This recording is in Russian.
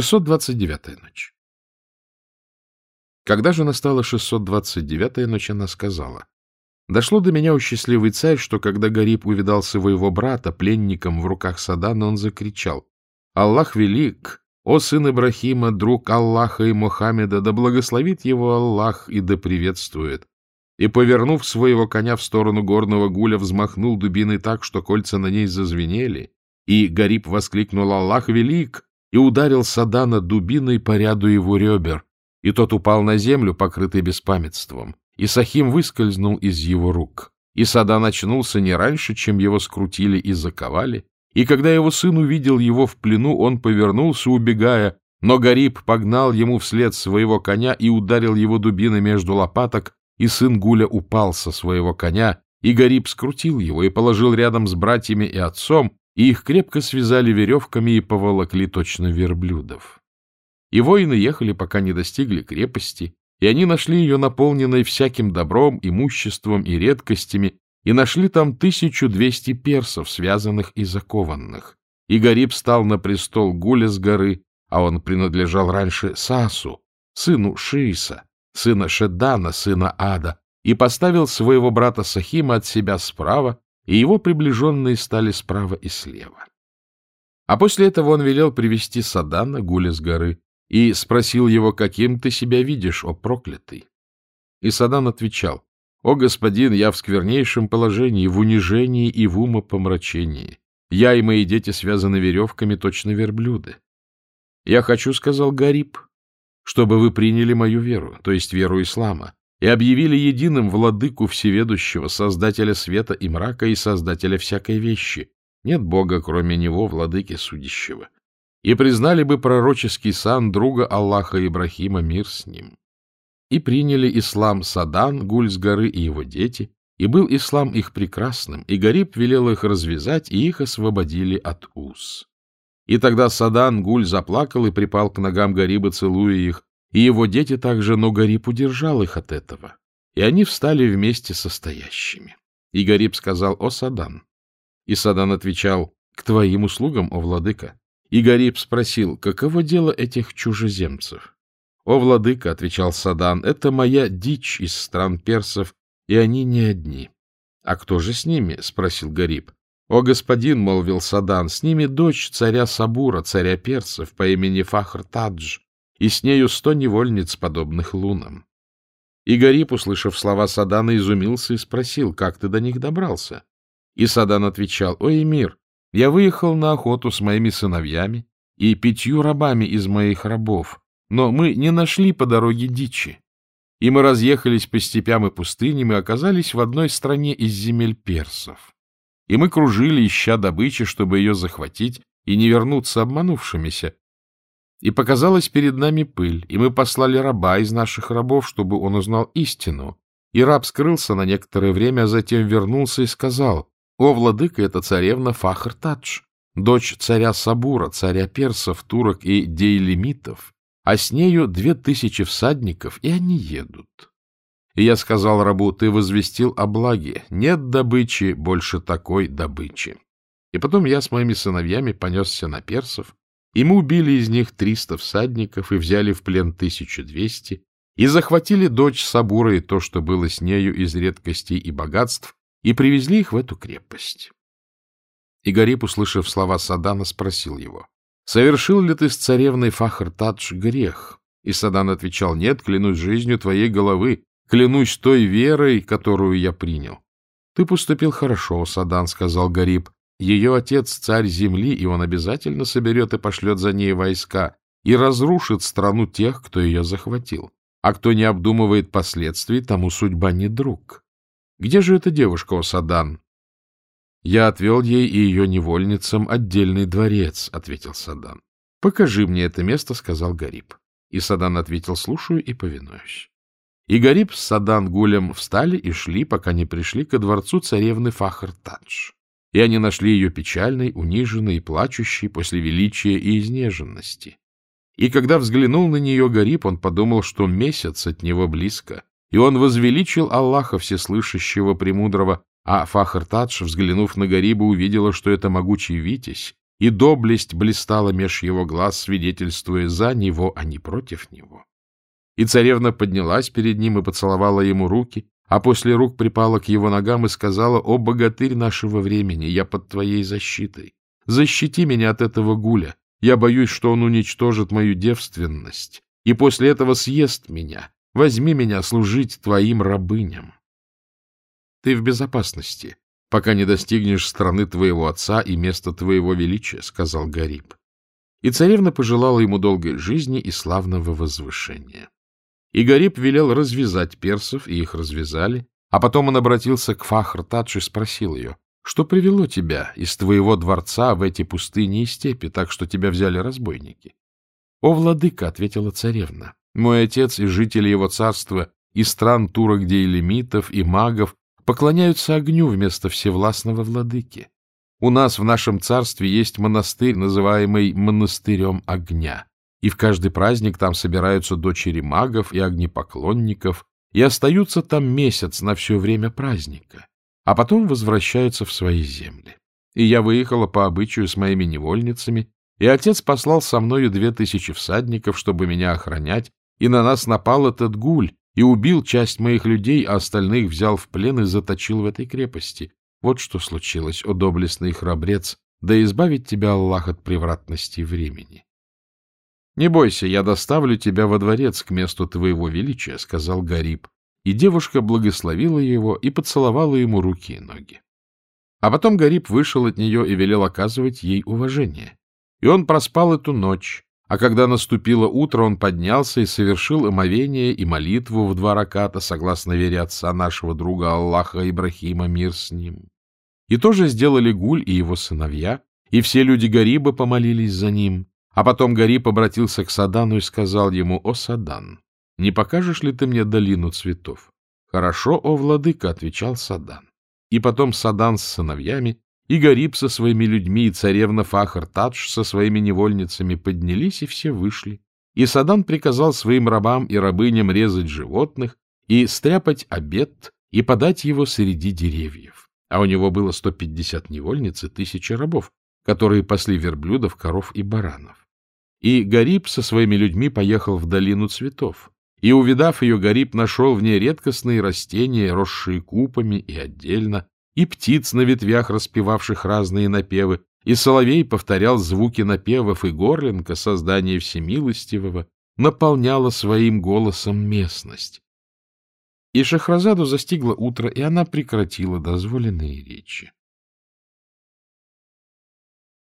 629-я ночь. Когда же настала 629-я ночь, она сказала, «Дошло до меня, у счастливый царь, что когда Гариб увидал своего брата пленником в руках Садана, он закричал, «Аллах велик! О, сын Ибрахима, друг Аллаха и Мухаммеда, да благословит его Аллах и да приветствует!» И, повернув своего коня в сторону горного гуля, взмахнул дубиной так, что кольца на ней зазвенели, и Гариб воскликнул «Аллах велик!» И ударил Садана дубиной по ряду его ребер, и тот упал на землю, покрытый беспамятством, и Сахим выскользнул из его рук. И Садан очнулся не раньше, чем его скрутили и заковали, и когда его сын увидел его в плену, он повернулся, убегая, но Гариб погнал ему вслед своего коня и ударил его дубиной между лопаток, и сын Гуля упал со своего коня, и Гариб скрутил его и положил рядом с братьями и отцом, и их крепко связали веревками и поволокли точно верблюдов. И воины ехали, пока не достигли крепости, и они нашли ее наполненной всяким добром, имуществом и редкостями, и нашли там тысячу двести персов, связанных и закованных. И Гариб стал на престол Гуля с горы, а он принадлежал раньше Сасу, сыну Шииса, сына Шедана, сына Ада, и поставил своего брата Сахима от себя справа, и его приближенные стали справа и слева. А после этого он велел привести Садана, гуля с горы, и спросил его, каким ты себя видишь, о проклятый. И Садан отвечал, «О, господин, я в сквернейшем положении, в унижении и в умопомрачении. Я и мои дети связаны веревками, точно верблюды. Я хочу, — сказал Гариб, — чтобы вы приняли мою веру, то есть веру ислама, и объявили единым владыку всеведущего, создателя света и мрака и создателя всякой вещи. Нет Бога, кроме него, владыки судящего. И признали бы пророческий сан друга Аллаха Ибрахима, мир с ним. И приняли ислам Садан, гуль с горы и его дети, и был ислам их прекрасным, и Гариб велел их развязать, и их освободили от уз. И тогда Садан Гуль заплакал и припал к ногам Гариба, целуя их, и его дети также, но Гариб удержал их от этого, и они встали вместе со стоящими. И Гариб сказал, «О, Садан!» И Садан отвечал, «К твоим услугам, о владыка!» И Гариб спросил, каково дело этих чужеземцев? «О, владыка!» — отвечал Садан, «это моя дичь из стран персов, и они не одни». «А кто же с ними?» — спросил Гариб. «О, господин!» — молвил Садан, «с ними дочь царя Сабура, царя персов, по имени Фахр Тадж, и с нею сто невольниц, подобных лунам. И Гарип, услышав слова Садана, изумился и спросил, как ты до них добрался? И Садан отвечал, «О, Эмир, я выехал на охоту с моими сыновьями и пятью рабами из моих рабов, но мы не нашли по дороге дичи. И мы разъехались по степям и пустыням и оказались в одной стране из земель персов. И мы кружили, ища добычи, чтобы ее захватить и не вернуться обманувшимися, и показалась перед нами пыль, и мы послали раба из наших рабов, чтобы он узнал истину. И раб скрылся на некоторое время, а затем вернулся и сказал, «О, владыка, это царевна Фахр-Тадж, дочь царя Сабура, царя персов, турок и дейлемитов, а с нею две тысячи всадников, и они едут». И я сказал рабу, «Ты возвестил о благе, нет добычи больше такой добычи». И потом я с моими сыновьями понесся на персов, и мы убили из них триста всадников и взяли в плен тысячу двести, и захватили дочь Сабура и то, что было с нею из редкостей и богатств, и привезли их в эту крепость. И Гарип, услышав слова Садана, спросил его, «Совершил ли ты с царевной Фахр-Тадж грех?» И Садан отвечал, «Нет, клянусь жизнью твоей головы, клянусь той верой, которую я принял». «Ты поступил хорошо, Садан», — сказал Гарип, ее отец — царь земли, и он обязательно соберет и пошлет за ней войска и разрушит страну тех, кто ее захватил. А кто не обдумывает последствий, тому судьба не друг. Где же эта девушка, Осадан? — Я отвел ей и ее невольницам отдельный дворец, — ответил Садан. — Покажи мне это место, — сказал Гариб. И Садан ответил, — слушаю и повинуюсь. И Гариб с Садан Гулем встали и шли, пока не пришли ко дворцу царевны Фахр-Тадж и они нашли ее печальной, униженной и плачущей после величия и изнеженности. И когда взглянул на нее Гариб, он подумал, что месяц от него близко, и он возвеличил Аллаха Всеслышащего Премудрого, а Фахр Тадж, взглянув на Гариба, увидела, что это могучий Витязь, и доблесть блистала меж его глаз, свидетельствуя за него, а не против него. И царевна поднялась перед ним и поцеловала ему руки, а после рук припала к его ногам и сказала, «О, богатырь нашего времени, я под твоей защитой. Защити меня от этого гуля. Я боюсь, что он уничтожит мою девственность, и после этого съест меня. Возьми меня служить твоим рабыням. Ты в безопасности, пока не достигнешь страны твоего отца и места твоего величия, — сказал Гариб. И царевна пожелала ему долгой жизни и славного возвышения. И Гариб велел развязать персов, и их развязали, а потом он обратился к Фахр-Тадж и спросил ее, что привело тебя из твоего дворца в эти пустыни и степи, так что тебя взяли разбойники? — О, владыка, — ответила царевна, — мой отец и жители его царства и стран турок дейлемитов и магов поклоняются огню вместо всевластного владыки. У нас в нашем царстве есть монастырь, называемый монастырем огня и в каждый праздник там собираются дочери магов и огнепоклонников и остаются там месяц на все время праздника, а потом возвращаются в свои земли. И я выехала по обычаю с моими невольницами, и отец послал со мною две тысячи всадников, чтобы меня охранять, и на нас напал этот гуль, и убил часть моих людей, а остальных взял в плен и заточил в этой крепости. Вот что случилось, о доблестный храбрец, да избавить тебя Аллах от превратности времени. — Не бойся, я доставлю тебя во дворец к месту твоего величия, — сказал Гариб. И девушка благословила его и поцеловала ему руки и ноги. А потом Гариб вышел от нее и велел оказывать ей уважение. И он проспал эту ночь, а когда наступило утро, он поднялся и совершил омовение и молитву в два раката, согласно вере отца нашего друга Аллаха Ибрахима, мир с ним. И тоже сделали Гуль и его сыновья, и все люди Гариба помолились за ним, а потом Гарип обратился к Садану и сказал ему, «О, Садан, не покажешь ли ты мне долину цветов?» «Хорошо, о, владыка», — отвечал Садан. И потом Садан с сыновьями, и Гарип со своими людьми, и царевна Фахар-Тадж со своими невольницами поднялись, и все вышли. И Садан приказал своим рабам и рабыням резать животных и стряпать обед и подать его среди деревьев. А у него было сто пятьдесят невольниц и тысяча рабов, которые пасли верблюдов, коров и баранов. И Гариб со своими людьми поехал в долину цветов. И, увидав ее, Гариб нашел в ней редкостные растения, росшие купами и отдельно, и птиц на ветвях, распевавших разные напевы, и соловей повторял звуки напевов, и горлинка, создание всемилостивого, наполняла своим голосом местность. И Шахразаду застигло утро, и она прекратила дозволенные речи.